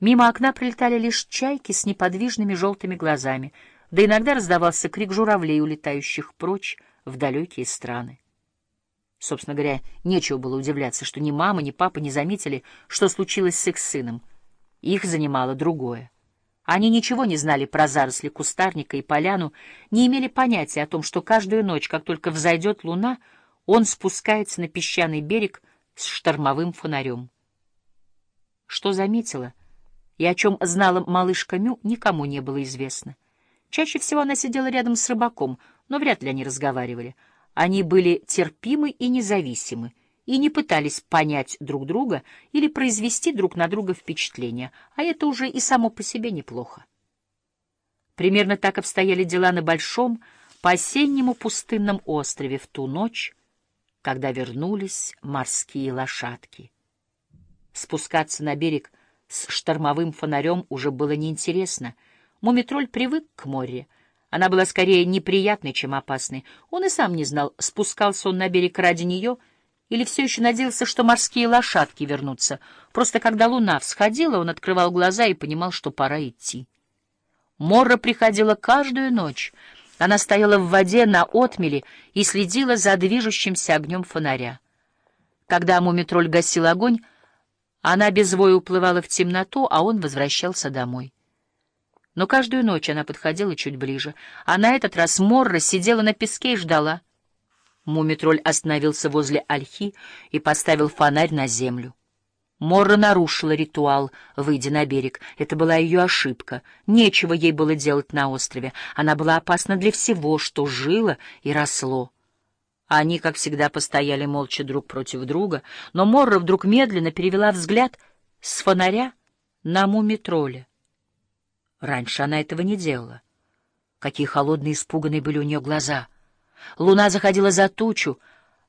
Мимо окна прилетали лишь чайки с неподвижными желтыми глазами, да иногда раздавался крик журавлей, улетающих прочь в далекие страны. Собственно говоря, нечего было удивляться, что ни мама, ни папа не заметили, что случилось с их сыном. Их занимало другое. Они ничего не знали про заросли кустарника и поляну, не имели понятия о том, что каждую ночь, как только взойдет луна, он спускается на песчаный берег с штормовым фонарем. Что заметила — и о чем знала малышка Мю, никому не было известно. Чаще всего она сидела рядом с рыбаком, но вряд ли они разговаривали. Они были терпимы и независимы, и не пытались понять друг друга или произвести друг на друга впечатление, а это уже и само по себе неплохо. Примерно так обстояли дела на большом, по-осеннему пустынном острове в ту ночь, когда вернулись морские лошадки. Спускаться на берег с штормовым фонарем уже было неинтересно. Мумитроль привык к морю. Она была скорее неприятной, чем опасной. Он и сам не знал, спускался он на берег ради нее или все еще надеялся, что морские лошадки вернутся. Просто когда луна всходила, он открывал глаза и понимал, что пора идти. Морра приходила каждую ночь. Она стояла в воде на отмеле и следила за движущимся огнем фонаря. Когда мумитроль гасил огонь, она без воя уплывала в темноту, а он возвращался домой. Но каждую ночь она подходила чуть ближе, а на этот раз Морра сидела на песке и ждала. Мумитроль остановился возле ольхи и поставил фонарь на землю. Морра нарушила ритуал, выйдя на берег. Это была ее ошибка. Нечего ей было делать на острове. Она была опасна для всего, что жило и росло. Они, как всегда, постояли молча друг против друга, но Морра вдруг медленно перевела взгляд с фонаря на мумитроля. Раньше она этого не делала. Какие холодные испуганные были у нее глаза. Луна заходила за тучу,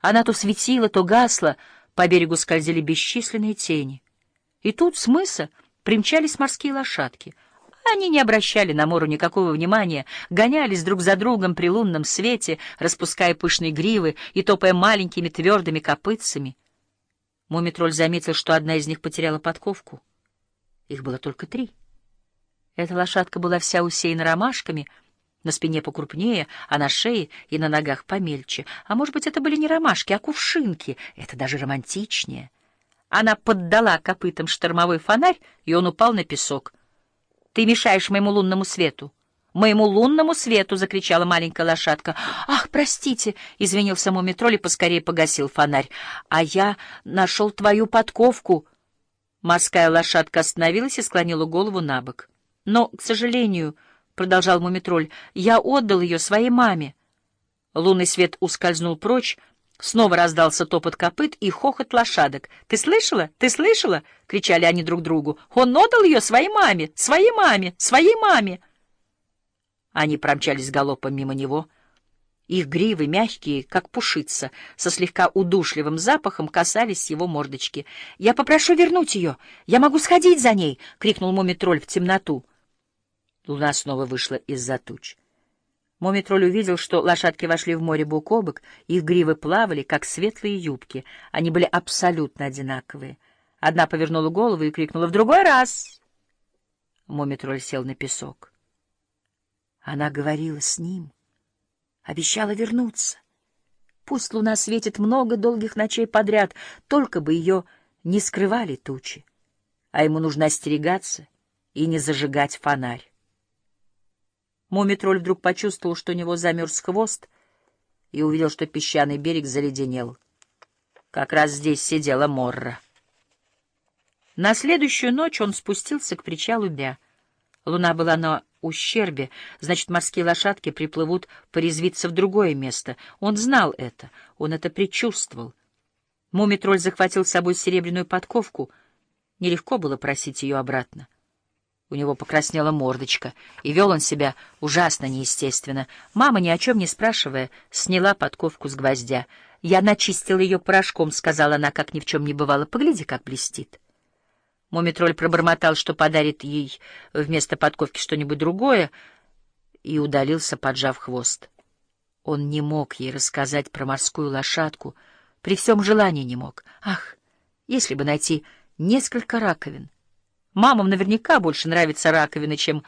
она то светила, то гасла, по берегу скользили бесчисленные тени. И тут с мыса примчались морские лошадки — они не обращали на Мору никакого внимания, гонялись друг за другом при лунном свете, распуская пышные гривы и топая маленькими твердыми копытцами. Мумитроль заметил, что одна из них потеряла подковку. Их было только три. Эта лошадка была вся усеяна ромашками, на спине покрупнее, а на шее и на ногах помельче. А может быть, это были не ромашки, а кувшинки. Это даже романтичнее. Она поддала копытам штормовой фонарь, и он упал на песок. Ты мешаешь моему лунному свету. «Моему лунному свету!» — закричала маленькая лошадка. «Ах, простите!» — извинился мумитроль и поскорее погасил фонарь. «А я нашел твою подковку!» Морская лошадка остановилась и склонила голову на бок. «Но, к сожалению, — продолжал мумитроль, — я отдал ее своей маме». Лунный свет ускользнул прочь, Снова раздался топот копыт и хохот лошадок. «Ты слышала? Ты слышала?» — кричали они друг другу. «Он отдал ее своей маме! Своей маме! Своей маме!» Они промчались галопом мимо него. Их гривы, мягкие, как пушица, со слегка удушливым запахом касались его мордочки. «Я попрошу вернуть ее! Я могу сходить за ней!» — крикнул мумитроль в темноту. Луна снова вышла из-за туч. Момитроль увидел, что лошадки вошли в море бок о бок, их гривы плавали, как светлые юбки. Они были абсолютно одинаковые. Одна повернула голову и крикнула «В другой раз!» Момитроль сел на песок. Она говорила с ним, обещала вернуться. Пусть луна светит много долгих ночей подряд, только бы ее не скрывали тучи, а ему нужно остерегаться и не зажигать фонарь. Мумитроль вдруг почувствовал, что у него замерз хвост, и увидел, что песчаный берег заледенел. Как раз здесь сидела Морра. На следующую ночь он спустился к причалу Бя. Луна была на ущербе, значит, морские лошадки приплывут порезвиться в другое место. Он знал это, он это предчувствовал. Мумитроль захватил с собой серебряную подковку. Нелегко было просить ее обратно. У него покраснела мордочка, и вел он себя ужасно неестественно. Мама, ни о чем не спрашивая, сняла подковку с гвоздя. «Я начистила ее порошком», — сказала она, как ни в чем не бывало. «Погляди, как блестит». Мумитроль пробормотал, что подарит ей вместо подковки что-нибудь другое, и удалился, поджав хвост. Он не мог ей рассказать про морскую лошадку, при всем желании не мог. Ах, если бы найти несколько раковин! Мамам наверняка больше нравится раковина, чем